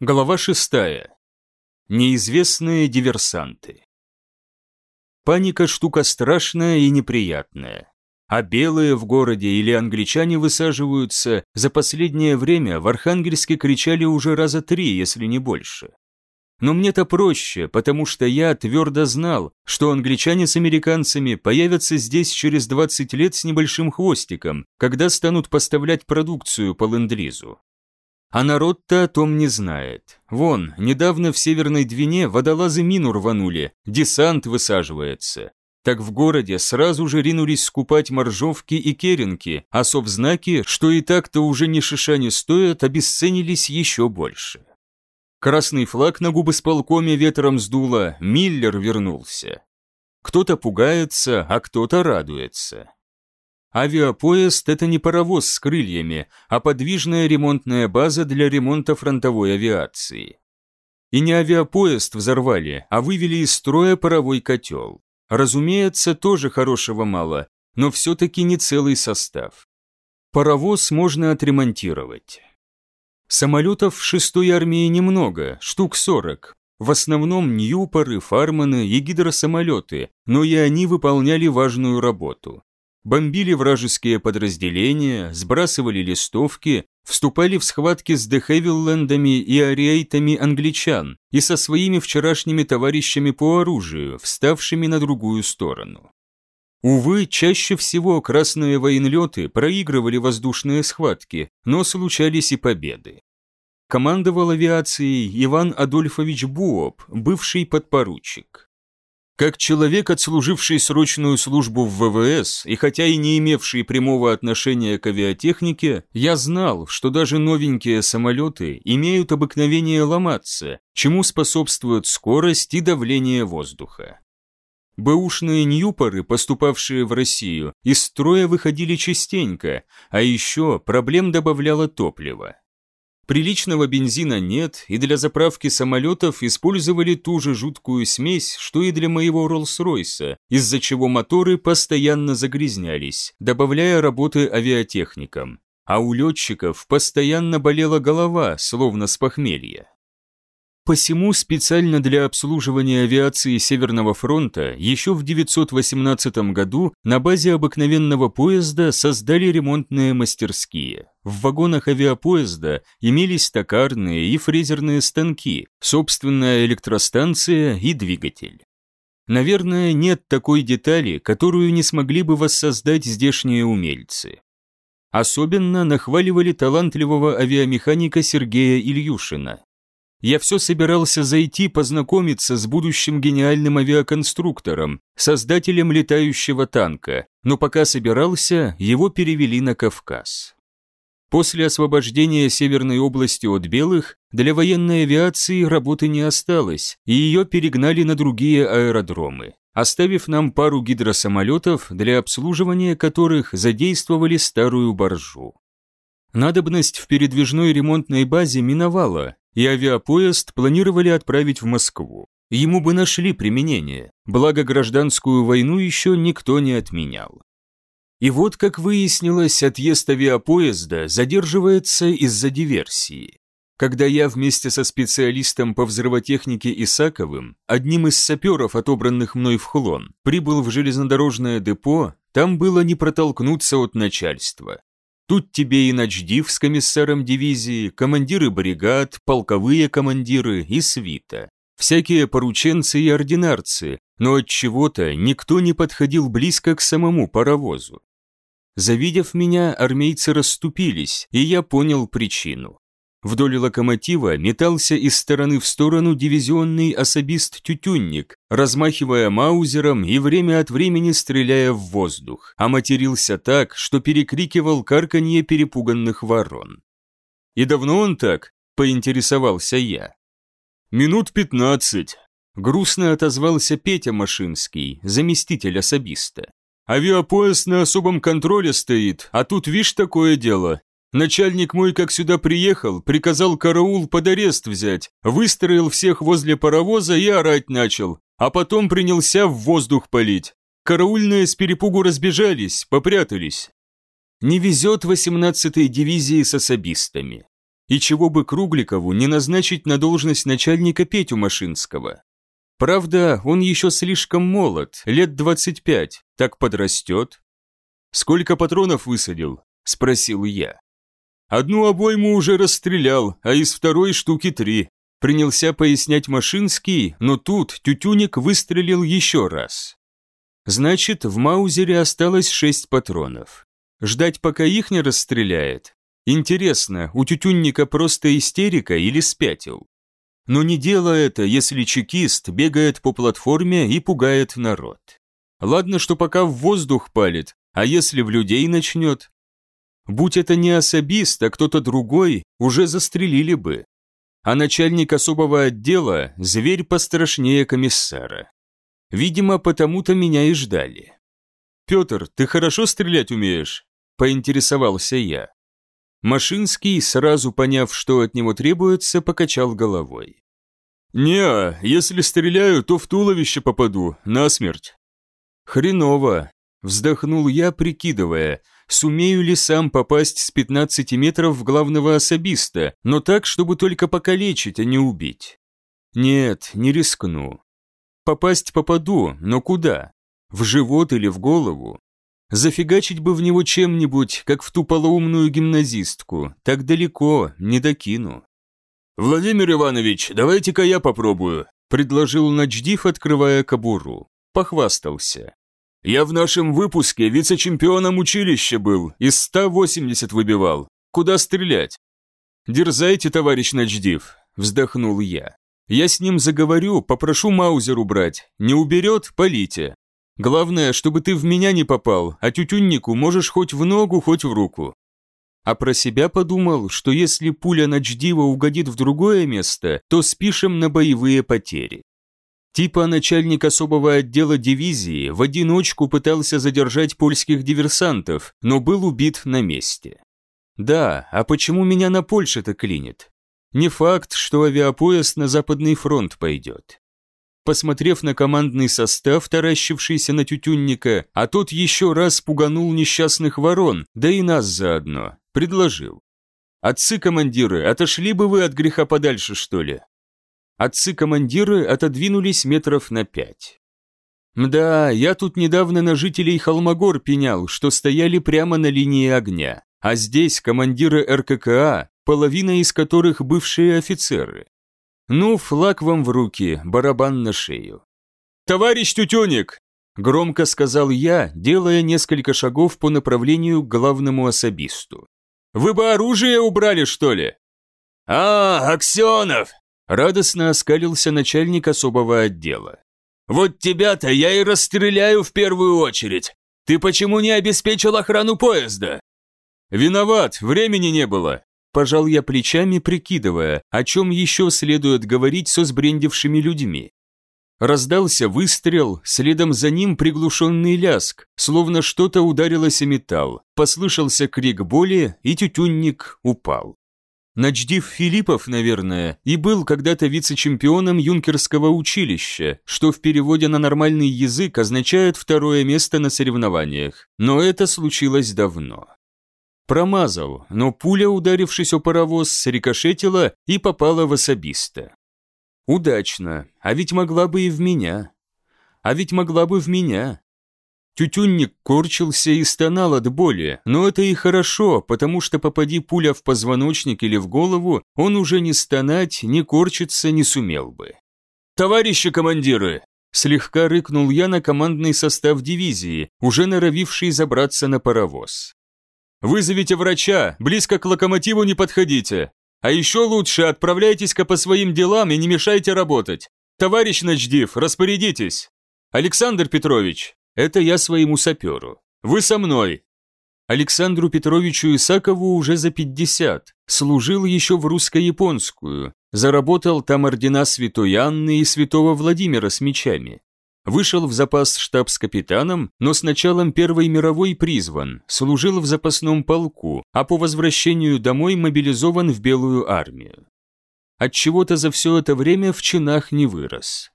Глава шестая. Неизвестные диверсанты. Паника штука страшная и неприятная. А белые в городе или англичане высаживаются, за последнее время в Архангельске кричали уже раза три, если не больше. Но мне-то проще, потому что я твердо знал, что англичане с американцами появятся здесь через 20 лет с небольшим хвостиком, когда станут поставлять продукцию по ленд-лизу. А народ-то о том не знает. Вон, недавно в Северной Двине водолазы мину рванули, десант высаживается. Так в городе сразу же ринулись скупать моржовки и керенки, а совзнаки, что и так-то уже ни шиша не стоят, обесценились еще больше. Красный флаг на губы с полкоме ветром сдуло, Миллер вернулся. Кто-то пугается, а кто-то радуется. Авиапоезд – это не паровоз с крыльями, а подвижная ремонтная база для ремонта фронтовой авиации. И не авиапоезд взорвали, а вывели из строя паровой котел. Разумеется, тоже хорошего мало, но все-таки не целый состав. Паровоз можно отремонтировать. Самолетов в шестой армии немного, штук 40. В основном Ньюпоры, Фарманы и гидросамолеты, но и они выполняли важную работу бомбили вражеские подразделения, сбрасывали листовки, вступали в схватки с Дехевиллендами и ариейтами англичан и со своими вчерашними товарищами по оружию, вставшими на другую сторону. Увы, чаще всего красные военлеты проигрывали воздушные схватки, но случались и победы. Командовал авиацией Иван Адольфович Буоп, бывший подпоручик. Как человек, отслуживший срочную службу в ВВС и хотя и не имевший прямого отношения к авиатехнике, я знал, что даже новенькие самолеты имеют обыкновение ломаться, чему способствуют скорость и давление воздуха. Бэушные ньюпоры, поступавшие в Россию, из строя выходили частенько, а еще проблем добавляло топливо. Приличного бензина нет, и для заправки самолетов использовали ту же жуткую смесь, что и для моего Роллс-Ройса, из-за чего моторы постоянно загрязнялись, добавляя работы авиатехникам. А у летчиков постоянно болела голова, словно с похмелья. Посему специально для обслуживания авиации Северного фронта еще в 918 году на базе обыкновенного поезда создали ремонтные мастерские. В вагонах авиапоезда имелись токарные и фрезерные станки, собственная электростанция и двигатель. Наверное, нет такой детали, которую не смогли бы воссоздать здешние умельцы. Особенно нахваливали талантливого авиамеханика Сергея Ильюшина, я все собирался зайти познакомиться с будущим гениальным авиаконструктором, создателем летающего танка, но пока собирался, его перевели на Кавказ. После освобождения Северной области от белых для военной авиации работы не осталось, и ее перегнали на другие аэродромы, оставив нам пару гидросамолетов, для обслуживания которых задействовали старую боржу. Надобность в передвижной ремонтной базе миновала, и авиапоезд планировали отправить в Москву. Ему бы нашли применение, благо гражданскую войну еще никто не отменял. И вот, как выяснилось, отъезд авиапоезда задерживается из-за диверсии. Когда я вместе со специалистом по взрывотехнике Исаковым, одним из саперов, отобранных мной в Хлон, прибыл в железнодорожное депо, там было не протолкнуться от начальства. Тут тебе и начдив с комиссаром дивизии, командиры бригад, полковые командиры и свита. Всякие порученцы и ординарцы, но от чего-то никто не подходил близко к самому паровозу. Завидев меня, армейцы расступились, и я понял причину. Вдоль локомотива метался из стороны в сторону дивизионный особист-тютюнник, размахивая маузером и время от времени стреляя в воздух, а матерился так, что перекрикивал карканье перепуганных ворон. «И давно он так?» – поинтересовался я. «Минут пятнадцать», – грустно отозвался Петя Машинский, заместитель особиста. «Авиапоезд на особом контроле стоит, а тут, вишь, такое дело, Начальник мой, как сюда приехал, приказал караул под арест взять, выстроил всех возле паровоза и орать начал, а потом принялся в воздух палить. Караульные с перепугу разбежались, попрятались. Не везет 18-й дивизии с особистами. И чего бы Кругликову не назначить на должность начальника Петю Машинского? Правда, он еще слишком молод, лет 25, так подрастет. «Сколько патронов высадил?» – спросил я. «Одну обойму уже расстрелял, а из второй штуки три», – принялся пояснять Машинский, но тут Тютюник выстрелил еще раз. Значит, в Маузере осталось шесть патронов. Ждать, пока их не расстреляет? Интересно, у Тютюнника просто истерика или спятил? Но не дело это, если чекист бегает по платформе и пугает народ. Ладно, что пока в воздух палит, а если в людей начнет? Будь это не особист, а кто-то другой, уже застрелили бы. А начальник особого отдела – зверь пострашнее комиссара. Видимо, потому-то меня и ждали. «Петр, ты хорошо стрелять умеешь?» – поинтересовался я. Машинский, сразу поняв, что от него требуется, покачал головой. «Не, если стреляю, то в туловище попаду, насмерть». «Хреново», – вздохнул я, прикидывая, сумею ли сам попасть с 15 метров в главного особиста, но так, чтобы только покалечить, а не убить. Нет, не рискну. Попасть попаду, но куда? В живот или в голову? Зафигачить бы в него чем-нибудь, как в ту полоумную гимназистку. Так далеко, не докину. «Владимир Иванович, давайте-ка я попробую», – предложил Начдив, открывая кобуру. Похвастался. «Я в нашем выпуске вице-чемпионом училища был, из 180 выбивал. Куда стрелять?» «Дерзайте, товарищ Начдив», – вздохнул я. «Я с ним заговорю, попрошу Маузер убрать. Не уберет – полите. Главное, чтобы ты в меня не попал, а тютюннику можешь хоть в ногу, хоть в руку. А про себя подумал, что если пуля Начдива угодит в другое место, то спишем на боевые потери. Типа начальник особого отдела дивизии в одиночку пытался задержать польских диверсантов, но был убит на месте. Да, а почему меня на Польше-то клинит? Не факт, что авиапоезд на Западный фронт пойдет посмотрев на командный состав, таращившийся на тютюнника, а тот еще раз пуганул несчастных ворон, да и нас заодно, предложил. «Отцы-командиры, отошли бы вы от греха подальше, что ли?» Отцы-командиры отодвинулись метров на пять. «Да, я тут недавно на жителей Холмогор пенял, что стояли прямо на линии огня, а здесь командиры РККА, половина из которых бывшие офицеры. Ну, флаг вам в руки, барабан на шею. «Товарищ Тютюник!» – громко сказал я, делая несколько шагов по направлению к главному особисту. «Вы бы оружие убрали, что ли?» «А, Аксенов!» – радостно оскалился начальник особого отдела. «Вот тебя-то я и расстреляю в первую очередь. Ты почему не обеспечил охрану поезда?» «Виноват, времени не было», Пожал я плечами, прикидывая, о чем еще следует говорить со сбрендившими людьми. Раздался выстрел, следом за ним приглушенный ляск, словно что-то ударилось о металл. Послышался крик боли, и тютюнник упал. Начдив Филиппов, наверное, и был когда-то вице-чемпионом юнкерского училища, что в переводе на нормальный язык означает второе место на соревнованиях. Но это случилось давно. Промазал, но пуля, ударившись о паровоз, срикошетила и попала в особиста. Удачно, а ведь могла бы и в меня. А ведь могла бы в меня. Тютюнник корчился и стонал от боли, но это и хорошо, потому что попади пуля в позвоночник или в голову, он уже не стонать, не корчиться не сумел бы. «Товарищи командиры!» Слегка рыкнул я на командный состав дивизии, уже норовивший забраться на паровоз. Вызовите врача, близко к локомотиву не подходите. А еще лучше отправляйтесь-ка по своим делам и не мешайте работать. Товарищ Ночдив, распорядитесь. Александр Петрович, это я своему саперу. Вы со мной. Александру Петровичу Исакову уже за 50, служил еще в русско-японскую, заработал там ордена Святой Анны и Святого Владимира с мечами. Вышел в запас штабс-капитаном, но с началом Первой мировой призван, служил в запасном полку, а по возвращению домой мобилизован в Белую армию. Отчего-то за все это время в чинах не вырос.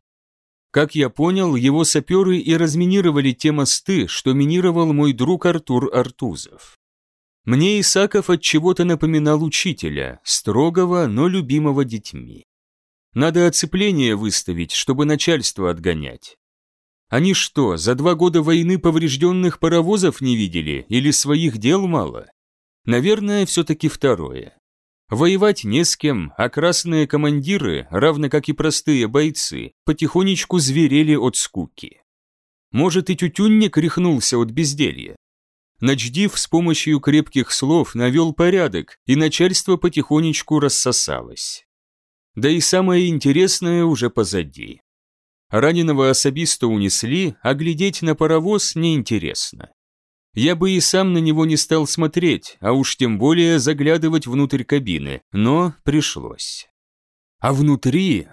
Как я понял, его саперы и разминировали те мосты, что минировал мой друг Артур Артузов. Мне Исаков от чего-то напоминал учителя, строгого, но любимого детьми. Надо оцепление выставить, чтобы начальство отгонять. Они что, за два года войны поврежденных паровозов не видели или своих дел мало? Наверное, все-таки второе. Воевать не с кем, а красные командиры, равно как и простые бойцы, потихонечку зверели от скуки. Может, и тютюнник рехнулся от безделья. Начдив с помощью крепких слов навел порядок, и начальство потихонечку рассосалось. Да и самое интересное уже позади. Раненого особиста унесли, а глядеть на паровоз неинтересно. Я бы и сам на него не стал смотреть, а уж тем более заглядывать внутрь кабины, но пришлось. А внутри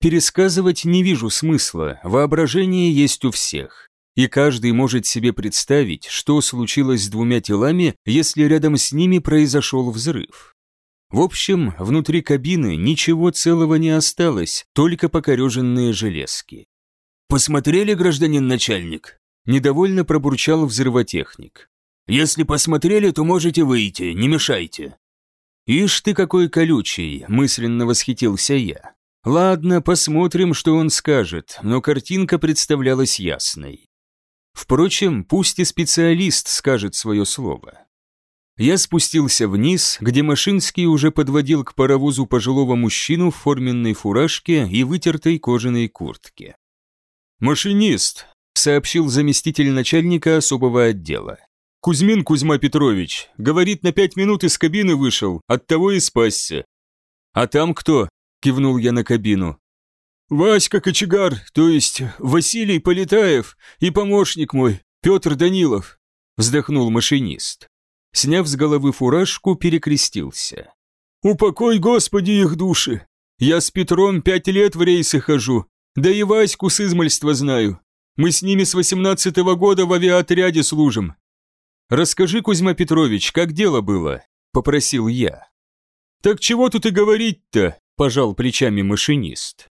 пересказывать не вижу смысла, воображение есть у всех. И каждый может себе представить, что случилось с двумя телами, если рядом с ними произошел взрыв. В общем, внутри кабины ничего целого не осталось, только покореженные железки. «Посмотрели, гражданин начальник?» Недовольно пробурчал взрывотехник. «Если посмотрели, то можете выйти, не мешайте». «Ишь ты какой колючий!» – мысленно восхитился я. «Ладно, посмотрим, что он скажет, но картинка представлялась ясной. Впрочем, пусть и специалист скажет свое слово». Я спустился вниз, где Машинский уже подводил к паровозу пожилого мужчину в форменной фуражке и вытертой кожаной куртке. «Машинист», — сообщил заместитель начальника особого отдела. «Кузьмин Кузьма Петрович, говорит, на пять минут из кабины вышел, оттого и спасся». «А там кто?» — кивнул я на кабину. «Васька Кочегар, то есть Василий Полетаев и помощник мой, Петр Данилов», — вздохнул машинист. Сняв с головы фуражку, перекрестился. «Упокой, Господи, их души! Я с Петром пять лет в рейсы хожу, да и Ваську с измальства знаю. Мы с ними с восемнадцатого года в авиаотряде служим. Расскажи, Кузьма Петрович, как дело было?» – попросил я. «Так чего тут и говорить-то?» – пожал плечами машинист.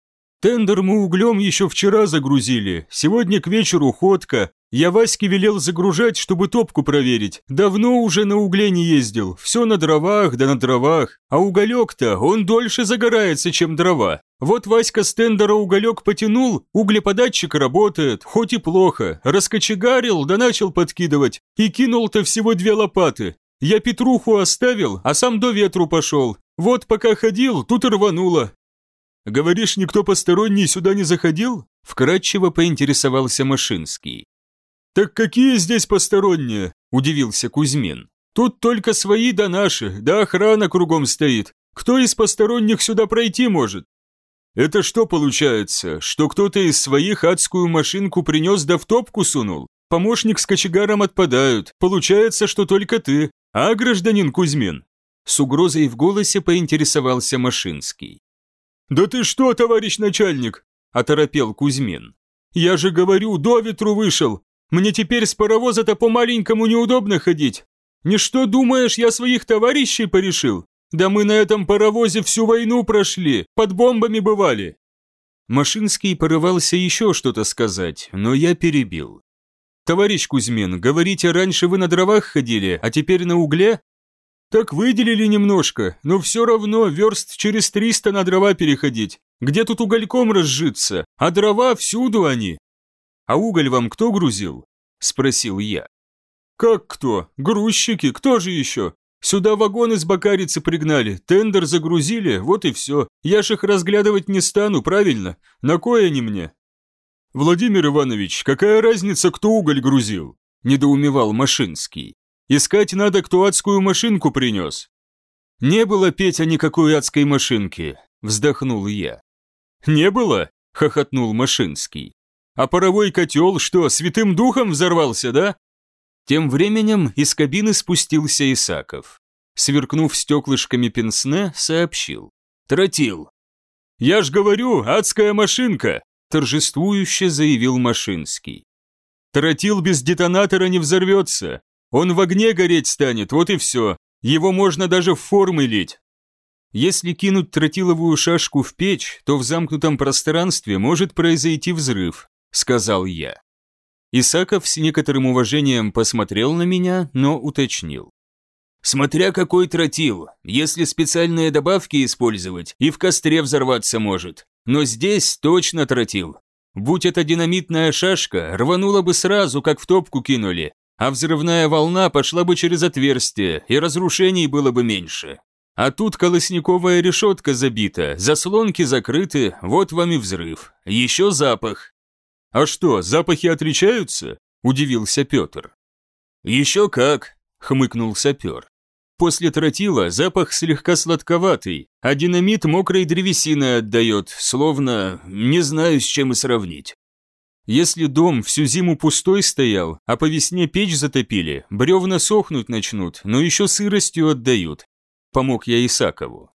«Тендер мы углем еще вчера загрузили, сегодня к вечеру ходка. Я Ваське велел загружать, чтобы топку проверить. Давно уже на угле не ездил, все на дровах да на дровах. А уголек-то, он дольше загорается, чем дрова. Вот Васька с тендера уголек потянул, углеподатчик работает, хоть и плохо. Раскочегарил, да начал подкидывать. И кинул-то всего две лопаты. Я Петруху оставил, а сам до ветру пошел. Вот пока ходил, тут и рвануло. «Говоришь, никто посторонний сюда не заходил?» Вкратчиво поинтересовался Машинский. «Так какие здесь посторонние?» – удивился Кузьмин. «Тут только свои да наши, да охрана кругом стоит. Кто из посторонних сюда пройти может?» Это что получается, что кто-то из своих адскую машинку принес да в топку сунул? Помощник с кочегаром отпадают, получается, что только ты, а, гражданин Кузьмин?» С угрозой в голосе поинтересовался Машинский. «Да ты что, товарищ начальник?» – оторопел Кузьмин. «Я же говорю, до ветру вышел. Мне теперь с паровоза-то по-маленькому неудобно ходить. Не что думаешь, я своих товарищей порешил? Да мы на этом паровозе всю войну прошли, под бомбами бывали». Машинский порывался еще что-то сказать, но я перебил. «Товарищ Кузьмин, говорите, раньше вы на дровах ходили, а теперь на угле?» «Так выделили немножко, но все равно верст через триста на дрова переходить. Где тут угольком разжиться, а дрова всюду они». «А уголь вам кто грузил?» – спросил я. «Как кто? Грузчики, кто же еще? Сюда вагоны с Бакарицы пригнали, тендер загрузили, вот и все. Я ж их разглядывать не стану, правильно? На кое они мне?» «Владимир Иванович, какая разница, кто уголь грузил?» – недоумевал Машинский. «Искать надо, кто адскую машинку принес». «Не было, Петя, никакой адской машинки», – вздохнул я. «Не было?» – хохотнул Машинский. «А паровой котел что, святым духом взорвался, да?» Тем временем из кабины спустился Исаков. Сверкнув стеклышками пенсне, сообщил. «Тротил!» «Я ж говорю, адская машинка!» торжествующе заявил Машинский. «Тротил без детонатора не взорвется. Он в огне гореть станет, вот и все. Его можно даже в формы лить. Если кинуть тротиловую шашку в печь, то в замкнутом пространстве может произойти взрыв», сказал я. Исаков с некоторым уважением посмотрел на меня, но уточнил. Смотря какой тротил, если специальные добавки использовать, и в костре взорваться может. Но здесь точно тротил. Будь это динамитная шашка, рванула бы сразу, как в топку кинули, а взрывная волна пошла бы через отверстие, и разрушений было бы меньше. А тут колосниковая решетка забита, заслонки закрыты, вот вам и взрыв. Еще запах. А что, запахи отличаются? Удивился Петр. Еще как, хмыкнул сапер. После тротила запах слегка сладковатый, а динамит мокрой древесиной отдает, словно не знаю, с чем и сравнить. Если дом всю зиму пустой стоял, а по весне печь затопили, бревна сохнуть начнут, но еще сыростью отдают, помог я Исакову.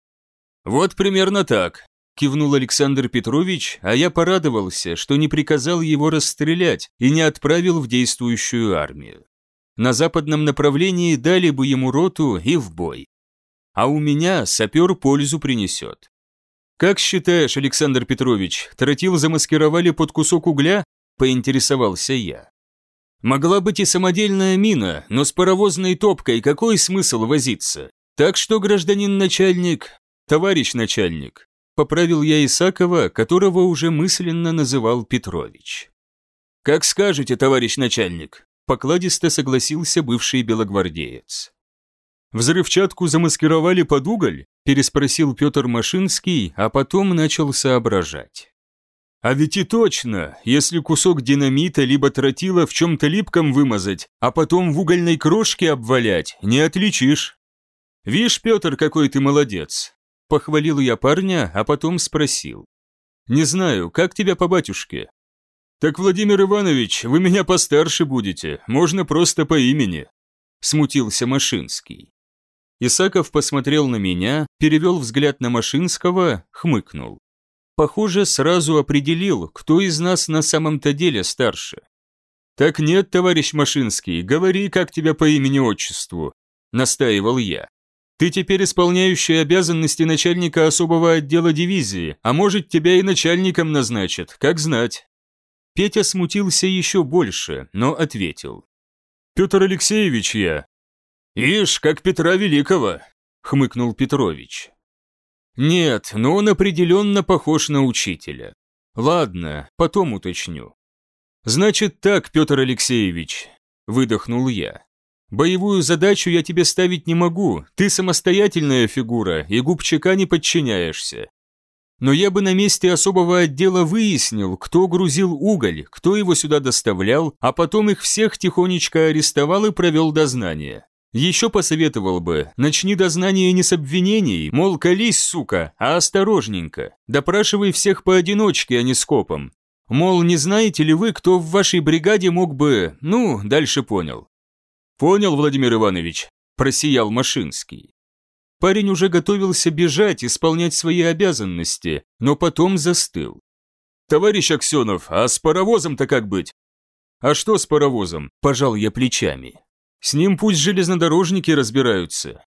«Вот примерно так», – кивнул Александр Петрович, а я порадовался, что не приказал его расстрелять и не отправил в действующую армию. На западном направлении дали бы ему роту и в бой. А у меня сапер пользу принесет. «Как считаешь, Александр Петрович, тротил замаскировали под кусок угля?» – поинтересовался я. «Могла быть и самодельная мина, но с паровозной топкой какой смысл возиться? Так что, гражданин начальник, товарищ начальник, поправил я Исакова, которого уже мысленно называл Петрович. Как скажете, товарищ начальник, покладисто согласился бывший белогвардеец. «Взрывчатку замаскировали под уголь?» – переспросил Петр Машинский, а потом начал соображать. «А ведь и точно, если кусок динамита либо тротила в чем-то липком вымазать, а потом в угольной крошке обвалять, не отличишь. «Вишь, Петр, какой ты молодец!» Похвалил я парня, а потом спросил. «Не знаю, как тебя по батюшке?» «Так, Владимир Иванович, вы меня постарше будете, можно просто по имени», смутился Машинский. Исаков посмотрел на меня, перевел взгляд на Машинского, хмыкнул. Похоже, сразу определил, кто из нас на самом-то деле старше. «Так нет, товарищ Машинский, говори, как тебя по имени-отчеству», настаивал я. Ты теперь исполняющий обязанности начальника особого отдела дивизии, а может, тебя и начальником назначат, как знать». Петя смутился еще больше, но ответил. «Петр Алексеевич я». «Ишь, как Петра Великого», — хмыкнул Петрович. «Нет, но он определенно похож на учителя. Ладно, потом уточню». «Значит так, Петр Алексеевич», — выдохнул я. Боевую задачу я тебе ставить не могу, ты самостоятельная фигура и губчака не подчиняешься. Но я бы на месте особого отдела выяснил, кто грузил уголь, кто его сюда доставлял, а потом их всех тихонечко арестовал и провел дознание. Еще посоветовал бы, начни дознание не с обвинений, мол, колись, сука, а осторожненько. Допрашивай всех поодиночке, а не скопом. Мол, не знаете ли вы, кто в вашей бригаде мог бы... Ну, дальше понял. «Понял, Владимир Иванович», – просиял Машинский. Парень уже готовился бежать, исполнять свои обязанности, но потом застыл. «Товарищ Аксенов, а с паровозом-то как быть?» «А что с паровозом?» – пожал я плечами. «С ним пусть железнодорожники разбираются».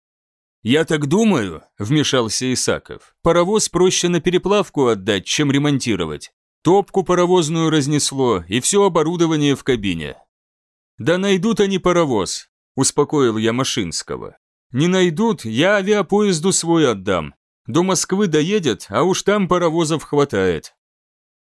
«Я так думаю», – вмешался Исаков. «Паровоз проще на переплавку отдать, чем ремонтировать. Топку паровозную разнесло и все оборудование в кабине. «Да найдут они паровоз», – успокоил я Машинского. «Не найдут, я авиапоезду свой отдам. До Москвы доедет, а уж там паровозов хватает».